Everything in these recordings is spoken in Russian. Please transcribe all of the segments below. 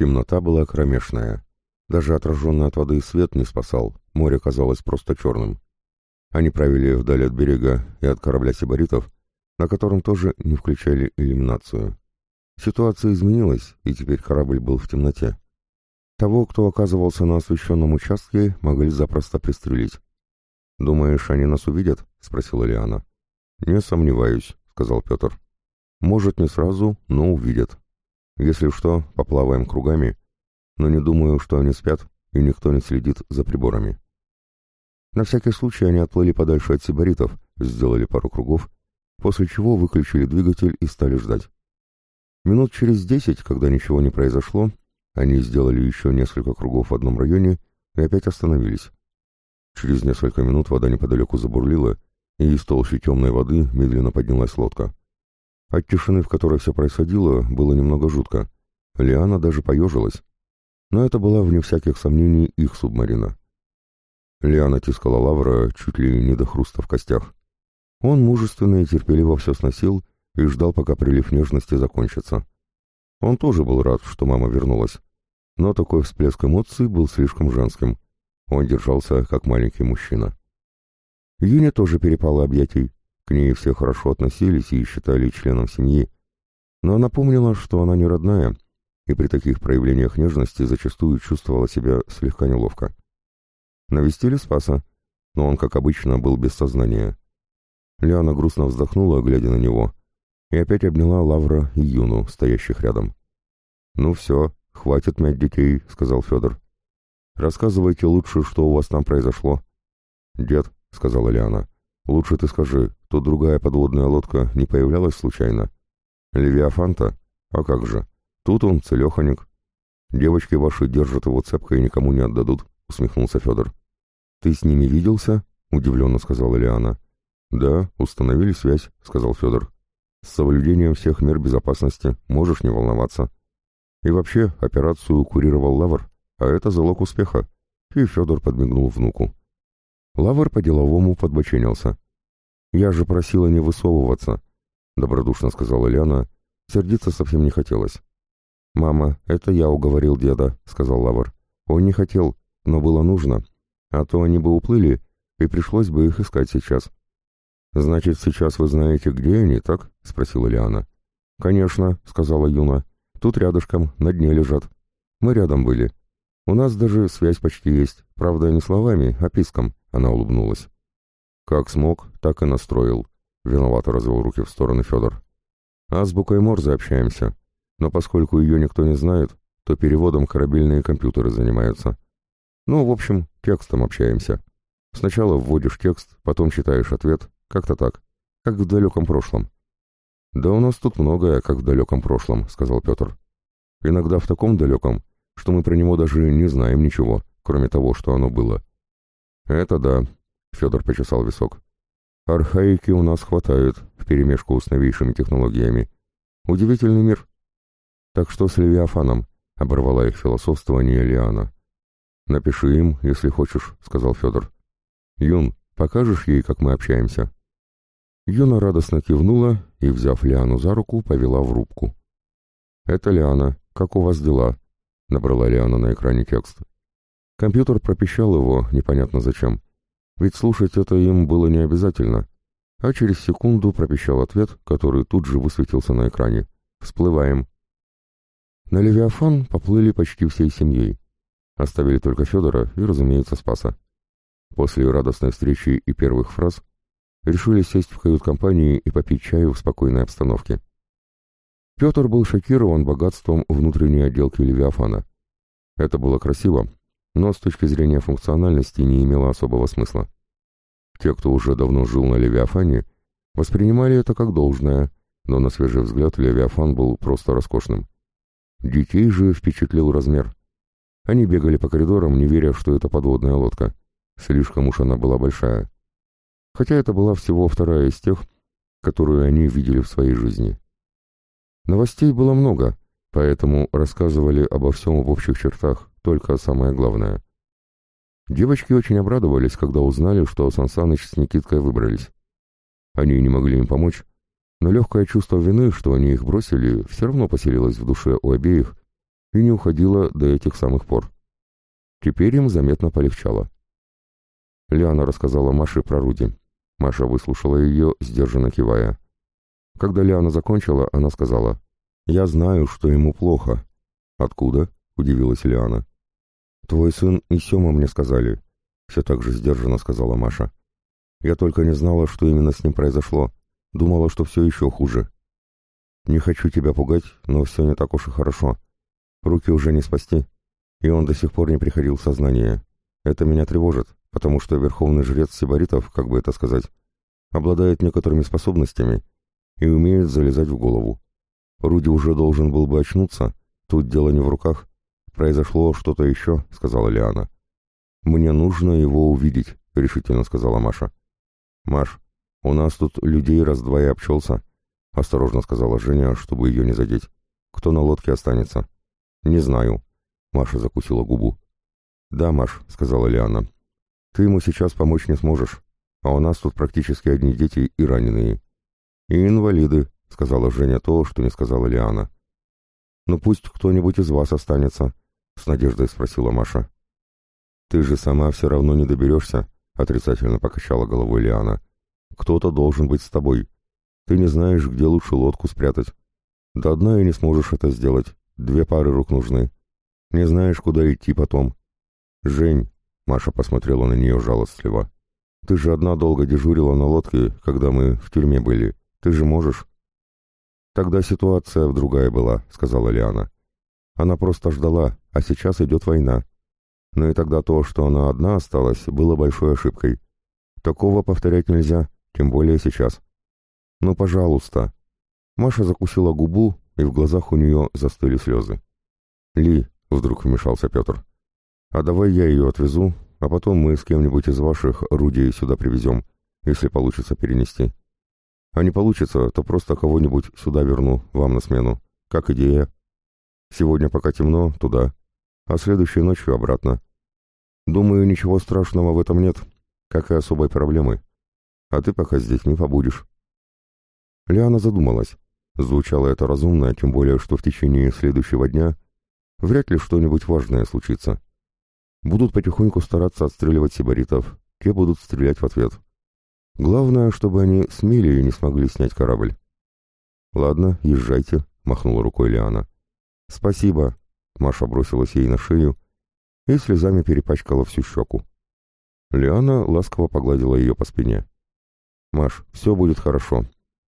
Темнота была кромешная. Даже отраженный от воды свет не спасал, море казалось просто черным. Они правили вдали от берега и от корабля сибаритов, на котором тоже не включали иллюминацию. Ситуация изменилась, и теперь корабль был в темноте. Того, кто оказывался на освещенном участке, могли запросто пристрелить. «Думаешь, они нас увидят?» — спросила Лиана. «Не сомневаюсь», — сказал Петр. «Может, не сразу, но увидят. Если что, поплаваем кругами, но не думаю, что они спят, и никто не следит за приборами». На всякий случай они отплыли подальше от сибаритов, сделали пару кругов, после чего выключили двигатель и стали ждать. Минут через десять, когда ничего не произошло, они сделали еще несколько кругов в одном районе и опять остановились. Через несколько минут вода неподалеку забурлила, и из толщи темной воды медленно поднялась лодка. От тишины, в которой все происходило, было немного жутко. Лиана даже поежилась. Но это была, вне всяких сомнений, их субмарина. Лиана тискала Лавра чуть ли не до хруста в костях. Он мужественно и терпеливо все сносил и ждал, пока прилив нежности закончится. Он тоже был рад, что мама вернулась. Но такой всплеск эмоций был слишком женским. Он держался, как маленький мужчина. Юне тоже перепало объятий. К ней все хорошо относились и считали членом семьи. Но она помнила, что она не родная, и при таких проявлениях нежности зачастую чувствовала себя слегка неловко. Навестили Спаса, но он, как обычно, был без сознания. Лиана грустно вздохнула, глядя на него, и опять обняла Лавра и Юну, стоящих рядом. «Ну все, хватит мять детей», — сказал Федор. «Рассказывайте лучше, что у вас там произошло». «Дед», — сказала Лиана, — «лучше ты скажи, тут другая подводная лодка не появлялась случайно?» «Левиафанта? А как же? Тут он, целеханик. Девочки ваши держат его цепко и никому не отдадут», — усмехнулся Федор. «Ты с ними виделся?» — удивленно сказала Лиана. «Да, установили связь», — сказал Федор. «С соблюдением всех мер безопасности, можешь не волноваться. И вообще, операцию курировал Лавр, а это залог успеха». И Федор подмигнул внуку. Лавр по-деловому подбоченился. «Я же просила не высовываться», — добродушно сказала Ляна. Сердиться совсем не хотелось. «Мама, это я уговорил деда», — сказал Лавр. «Он не хотел, но было нужно, а то они бы уплыли, и пришлось бы их искать сейчас». «Значит, сейчас вы знаете, где они, так?» — спросила Лиана. «Конечно», — сказала Юна. «Тут рядышком, на дне лежат. Мы рядом были. У нас даже связь почти есть, правда, не словами, а писком», — она улыбнулась. «Как смог, так и настроил», — виновато развел руки в стороны Федор. «Азбукой Морзе общаемся, но поскольку ее никто не знает, то переводом корабельные компьютеры занимаются. Ну, в общем, текстом общаемся. Сначала вводишь текст, потом читаешь ответ, как-то так, как в далеком прошлом. Да у нас тут многое, как в далеком прошлом, сказал Петр. Иногда в таком далеком, что мы про него даже не знаем ничего, кроме того, что оно было. Это да, Федор почесал висок. Архаики у нас хватает, вперемешку с новейшими технологиями. Удивительный мир. Так что с Левиафаном, оборвала их философствование Лиана. «Напиши им, если хочешь», — сказал Федор. «Юн, покажешь ей, как мы общаемся?» Юна радостно кивнула и, взяв Лиану за руку, повела в рубку. «Это Лиана. Как у вас дела?» — набрала Лиана на экране текст. Компьютер пропищал его, непонятно зачем. Ведь слушать это им было не обязательно. А через секунду пропищал ответ, который тут же высветился на экране. «Всплываем». На Левиафан поплыли почти всей семьей. Оставили только Федора и, разумеется, Спаса. После радостной встречи и первых фраз решили сесть в кают-компании и попить чаю в спокойной обстановке. Петр был шокирован богатством внутренней отделки Левиафана. Это было красиво, но с точки зрения функциональности не имело особого смысла. Те, кто уже давно жил на Левиафане, воспринимали это как должное, но на свежий взгляд Левиафан был просто роскошным. Детей же впечатлил размер. Они бегали по коридорам, не веря, что это подводная лодка. Слишком уж она была большая. Хотя это была всего вторая из тех, которую они видели в своей жизни. Новостей было много, поэтому рассказывали обо всем в общих чертах, только самое главное. Девочки очень обрадовались, когда узнали, что Сансаныч с Никиткой выбрались. Они не могли им помочь, но легкое чувство вины, что они их бросили, все равно поселилось в душе у обеих, и не уходила до этих самых пор. Теперь им заметно полегчало. Лиана рассказала Маше про Руди. Маша выслушала ее, сдержанно кивая. Когда Лиана закончила, она сказала, «Я знаю, что ему плохо». «Откуда?» — удивилась Лиана. «Твой сын и Сема мне сказали», — все так же сдержанно сказала Маша. «Я только не знала, что именно с ним произошло. Думала, что все еще хуже. Не хочу тебя пугать, но все не так уж и хорошо. Руки уже не спасти, и он до сих пор не приходил в сознание. Это меня тревожит, потому что верховный жрец сибаритов, как бы это сказать, обладает некоторыми способностями и умеет залезать в голову. Руди уже должен был бы очнуться, тут дело не в руках. Произошло что-то еще, сказала Лиана. Мне нужно его увидеть, решительно сказала Маша. Маш, у нас тут людей раз-два и обчелся, осторожно сказала Женя, чтобы ее не задеть. Кто на лодке останется? Не знаю. Маша закусила губу. Да, Маш, сказала Лиана. Ты ему сейчас помочь не сможешь, а у нас тут практически одни дети и раненые. И инвалиды, сказала Женя то, что не сказала Лиана. Ну пусть кто-нибудь из вас останется, с надеждой спросила Маша. Ты же сама все равно не доберешься, отрицательно покачала головой Лиана. Кто-то должен быть с тобой. Ты не знаешь, где лучше лодку спрятать. До одна и не сможешь это сделать. Две пары рук нужны. Не знаешь, куда идти потом. Жень, Маша посмотрела на нее жалостливо. «Ты же одна долго дежурила на лодке, когда мы в тюрьме были. Ты же можешь?» «Тогда ситуация другая была», — сказала Лиана. «Она просто ждала, а сейчас идет война. Но и тогда то, что она одна осталась, было большой ошибкой. Такого повторять нельзя, тем более сейчас. Ну, пожалуйста». Маша закусила губу, и в глазах у нее застыли слезы. «Ли», — вдруг вмешался Петр, а давай я ее отвезу, а потом мы с кем-нибудь из ваших орудий сюда привезем, если получится перенести. А не получится, то просто кого-нибудь сюда верну, вам на смену. Как идея. Сегодня пока темно, туда, а следующей ночью обратно. Думаю, ничего страшного в этом нет, как и особой проблемы. А ты пока здесь не побудешь. Лиана задумалась. Звучало это разумно, тем более, что в течение следующего дня вряд ли что-нибудь важное случится. Будут потихоньку стараться отстреливать сибаритов, те будут стрелять в ответ. Главное, чтобы они смели и не смогли снять корабль. «Ладно, езжайте», — махнула рукой Лиана. «Спасибо», — Маша бросилась ей на шею и слезами перепачкала всю щеку. Лиана ласково погладила ее по спине. «Маш, все будет хорошо.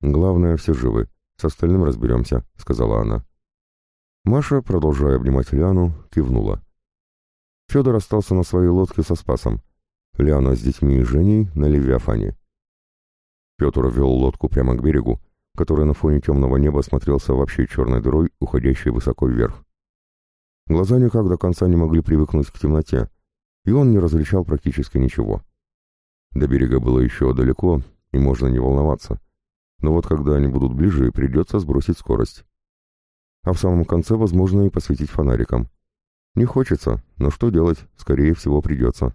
Главное, все живы. С остальным разберемся», — сказала она. Маша, продолжая обнимать Лиану, кивнула. Федор остался на своей лодке со Спасом. Лиана с детьми и Женей на Левиафане. Петр вел лодку прямо к берегу, который на фоне темного неба смотрелся вообще черной дырой, уходящей высоко вверх. Глаза никак до конца не могли привыкнуть к темноте, и он не различал практически ничего. До берега было еще далеко, и можно не волноваться. Но вот когда они будут ближе, придется сбросить скорость. А в самом конце возможно и посветить фонариком. Не хочется, но что делать, скорее всего придется.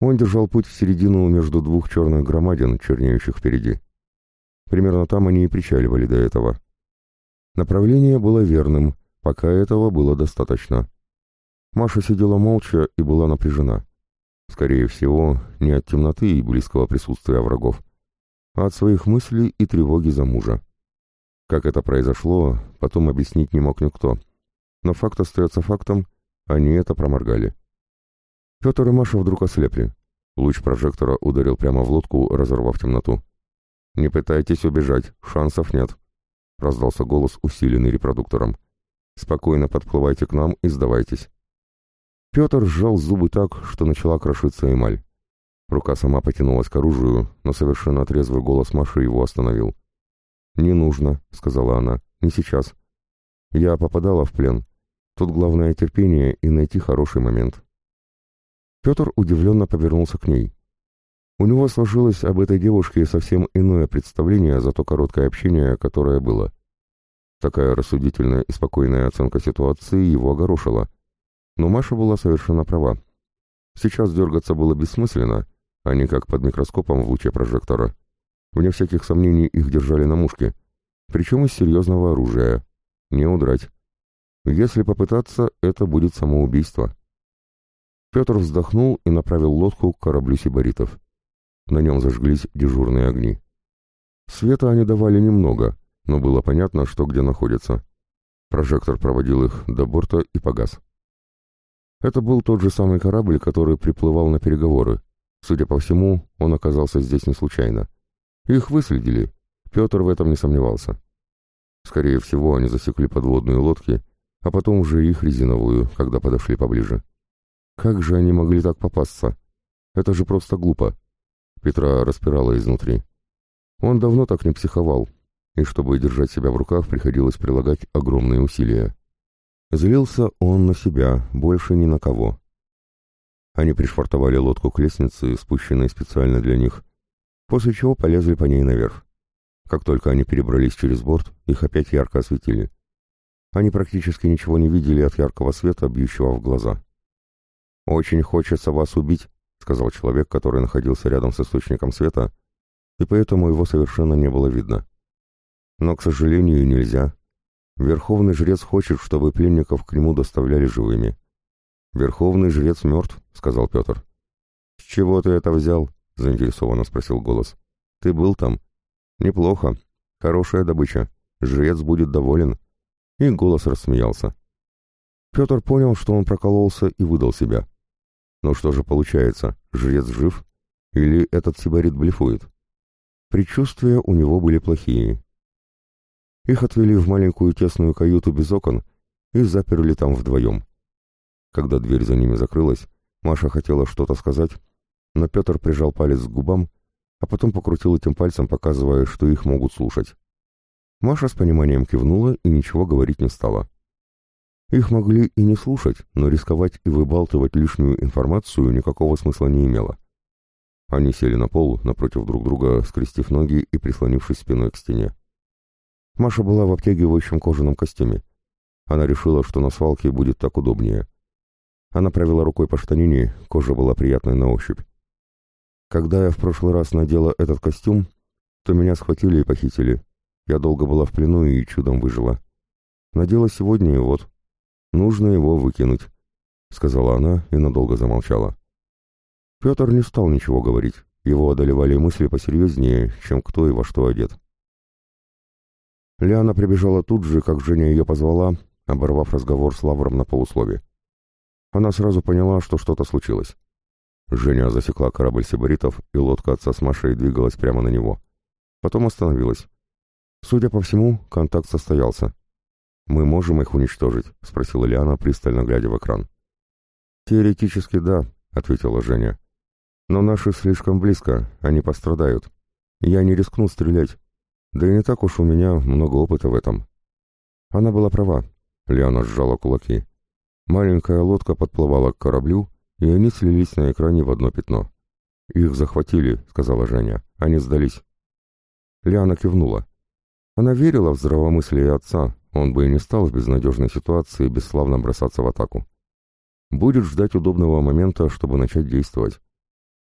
Он держал путь в середину между двух черных громадин, чернеющих впереди. Примерно там они и причаливали до этого. Направление было верным, пока этого было достаточно. Маша сидела молча и была напряжена. Скорее всего, не от темноты и близкого присутствия врагов, а от своих мыслей и тревоги за мужа. Как это произошло, потом объяснить не мог никто — но факт остается фактом, они это проморгали. Петр и Маша вдруг ослепли. Луч прожектора ударил прямо в лодку, разорвав темноту. «Не пытайтесь убежать, шансов нет», — раздался голос, усиленный репродуктором. «Спокойно подплывайте к нам и сдавайтесь». Петр сжал зубы так, что начала крошиться эмаль. Рука сама потянулась к оружию, но совершенно трезвый голос Маши его остановил. «Не нужно», — сказала она, — «не сейчас. Я попадала в плен, Тут главное терпение и найти хороший момент. Петр удивленно повернулся к ней. У него сложилось об этой девушке совсем иное представление за то короткое общение, которое было. Такая рассудительная и спокойная оценка ситуации его огорошила. Но Маша была совершенно права. Сейчас дергаться было бессмысленно, а не как под микроскопом в луче прожектора. Вне всяких сомнений их держали на мушке, причем из серьезного оружия. Не удрать. Если попытаться, это будет самоубийство. Петр вздохнул и направил лодку к кораблю сибаритов. На нем зажглись дежурные огни. Света они давали немного, но было понятно, что где находится. Прожектор проводил их до борта и погас. Это был тот же самый корабль, который приплывал на переговоры. Судя по всему, он оказался здесь не случайно. Их выследили. Петр в этом не сомневался. Скорее всего, они засекли подводные лодки, а потом уже их резиновую, когда подошли поближе. Как же они могли так попасться? Это же просто глупо. Петра распирала изнутри. Он давно так не психовал, и чтобы держать себя в руках, приходилось прилагать огромные усилия. Злился он на себя, больше ни на кого. Они пришвартовали лодку к лестнице, спущенной специально для них, после чего полезли по ней наверх. Как только они перебрались через борт, их опять ярко осветили. Они практически ничего не видели от яркого света, бьющего в глаза. «Очень хочется вас убить», — сказал человек, который находился рядом с источником света, и поэтому его совершенно не было видно. «Но, к сожалению, нельзя. Верховный жрец хочет, чтобы пленников к нему доставляли живыми». «Верховный жрец мертв», — сказал Петр. «С чего ты это взял?» — заинтересованно спросил голос. «Ты был там?» «Неплохо. Хорошая добыча. Жрец будет доволен». И голос рассмеялся. Петр понял, что он прокололся и выдал себя. Ну что же получается, жрец жив? Или этот сибарит блефует? Предчувствия у него были плохие. Их отвели в маленькую тесную каюту без окон и заперли там вдвоем. Когда дверь за ними закрылась, Маша хотела что-то сказать, но Петр прижал палец к губам, а потом покрутил этим пальцем, показывая, что их могут слушать. Маша с пониманием кивнула и ничего говорить не стала. Их могли и не слушать, но рисковать и выбалтывать лишнюю информацию никакого смысла не имело. Они сели на пол, напротив друг друга, скрестив ноги и прислонившись спиной к стене. Маша была в обтягивающем кожаном костюме. Она решила, что на свалке будет так удобнее. Она провела рукой по штанине, кожа была приятной на ощупь. Когда я в прошлый раз надела этот костюм, то меня схватили и похитили. Я долго была в плену и чудом выжила. Надела сегодня и вот. Нужно его выкинуть, — сказала она и надолго замолчала. Петр не стал ничего говорить. Его одолевали мысли посерьезнее, чем кто и во что одет. Лиана прибежала тут же, как Женя ее позвала, оборвав разговор с Лавром на полуслове. Она сразу поняла, что что-то случилось. Женя засекла корабль сибаритов, и лодка отца с Машей двигалась прямо на него. Потом остановилась. Судя по всему, контакт состоялся. «Мы можем их уничтожить?» — спросила Лиана, пристально глядя в экран. «Теоретически да», — ответила Женя. «Но наши слишком близко, они пострадают. Я не рискну стрелять. Да и не так уж у меня много опыта в этом». Она была права. Лиана сжала кулаки. Маленькая лодка подплывала к кораблю, и они слились на экране в одно пятно. «Их захватили», — сказала Женя. «Они сдались». Лиана кивнула. Она верила в здравомыслие отца, он бы и не стал в безнадежной ситуации бесславно бросаться в атаку. Будет ждать удобного момента, чтобы начать действовать.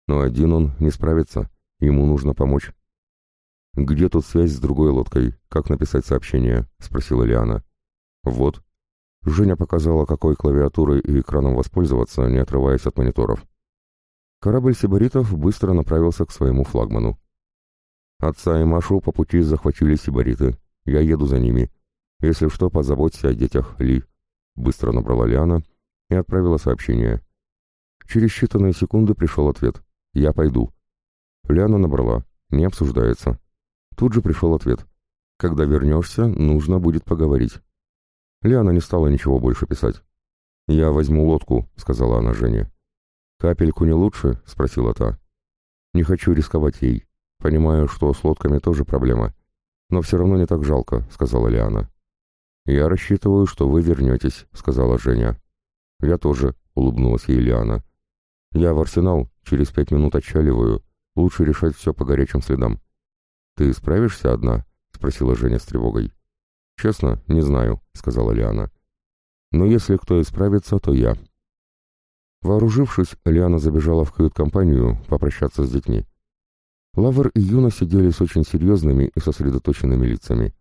Но один он не справится, ему нужно помочь. «Где тут связь с другой лодкой? Как написать сообщение?» — спросила Лиана. «Вот». Женя показала, какой клавиатурой и экраном воспользоваться, не отрываясь от мониторов. Корабль сибаритов быстро направился к своему флагману. Отца и Машу по пути захватили сибариты. Я еду за ними. Если что, позаботься о детях, Ли. Быстро набрала Лиана и отправила сообщение. Через считанные секунды пришел ответ. «Я пойду». Лиана набрала. Не обсуждается. Тут же пришел ответ. «Когда вернешься, нужно будет поговорить». Лиана не стала ничего больше писать. «Я возьму лодку», — сказала она Жене. «Капельку не лучше?» — спросила та. «Не хочу рисковать ей. Понимаю, что с лодками тоже проблема. Но все равно не так жалко», — сказала Лиана. «Я рассчитываю, что вы вернетесь», — сказала Женя. «Я тоже», — улыбнулась ей Лиана. «Я в арсенал, через пять минут отчаливаю. Лучше решать все по горячим следам». «Ты справишься одна?» — спросила Женя с тревогой. «Честно, не знаю», — сказала Лиана. «Но если кто и справится, то я». Вооружившись, Лиана забежала в кают-компанию попрощаться с детьми. Лавр и Юна сидели с очень серьезными и сосредоточенными лицами.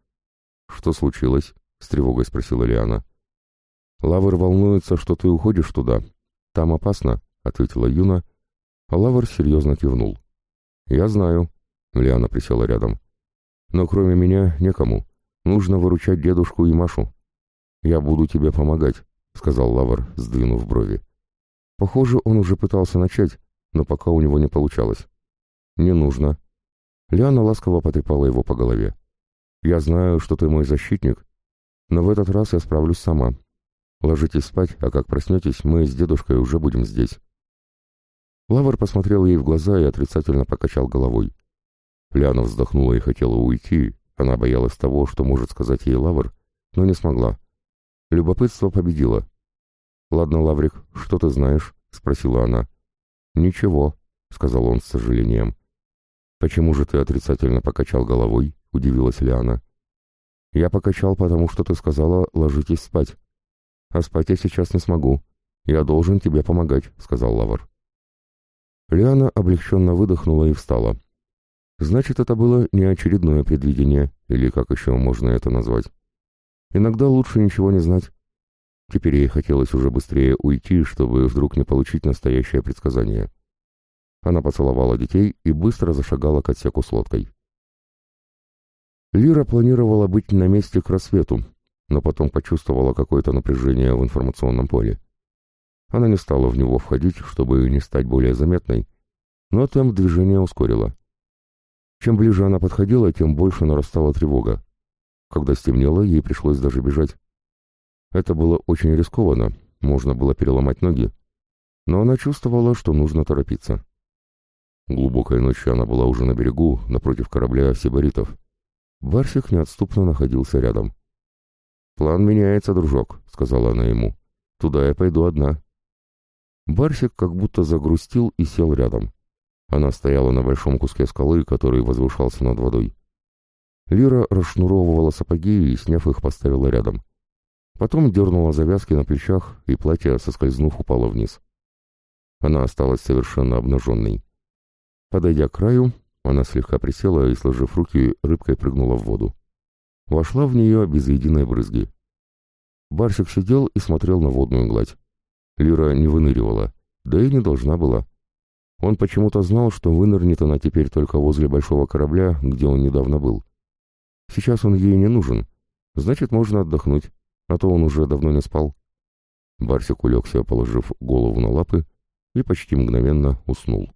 «Что случилось?» — с тревогой спросила Лиана. «Лавр волнуется, что ты уходишь туда. Там опасно», — ответила Юна, а Лавр серьезно кивнул. «Я знаю», — Лиана присела рядом. «Но кроме меня некому. Нужно выручать дедушку и Машу». «Я буду тебе помогать», — сказал Лавр, сдвинув брови. Похоже, он уже пытался начать, но пока у него не получалось. «Не нужно». Лиана ласково потрепала его по голове. «Я знаю, что ты мой защитник, но в этот раз я справлюсь сама. Ложитесь спать, а как проснетесь, мы с дедушкой уже будем здесь». Лавр посмотрел ей в глаза и отрицательно покачал головой. Лиана вздохнула и хотела уйти, она боялась того, что может сказать ей Лавр, но не смогла. Любопытство победило. «Ладно, Лаврик, что ты знаешь?» — спросила она. «Ничего», — сказал он с сожалением. «Почему же ты отрицательно покачал головой?» — удивилась Лиана. «Я покачал, потому что ты сказала, ложитесь спать. А спать я сейчас не смогу. Я должен тебе помогать», — сказал Лавр. Лиана облегченно выдохнула и встала. Значит, это было не очередное предвидение, или как еще можно это назвать. Иногда лучше ничего не знать. Теперь ей хотелось уже быстрее уйти, чтобы вдруг не получить настоящее предсказание. Она поцеловала детей и быстро зашагала к отсеку с лодкой. Лира планировала быть на месте к рассвету, но потом почувствовала какое-то напряжение в информационном поле. Она не стала в него входить, чтобы не стать более заметной, но темп движения ускорила. Чем ближе она подходила, тем больше нарастала тревога. Когда стемнело, ей пришлось даже бежать. Это было очень рискованно, можно было переломать ноги, но она чувствовала, что нужно торопиться. Глубокой ночью она была уже на берегу, напротив корабля сибаритов. Барсик неотступно находился рядом. «План меняется, дружок», — сказала она ему. «Туда я пойду одна». Барсик как будто загрустил и сел рядом. Она стояла на большом куске скалы, который возвышался над водой. Лира расшнуровывала сапоги и, сняв их, поставила рядом. Потом дернула завязки на плечах, и платье, соскользнув, упало вниз. Она осталась совершенно обнаженной. Подойдя к краю, она слегка присела и, сложив руки, рыбкой прыгнула в воду. Вошла в нее без единой брызги. Барсик сидел и смотрел на водную гладь. Лира не выныривала, да и не должна была. Он почему-то знал, что вынырнет она теперь только возле большого корабля, где он недавно был. Сейчас он ей не нужен. Значит, можно отдохнуть, а то он уже давно не спал. Барсик улегся, положив голову на лапы, и почти мгновенно уснул.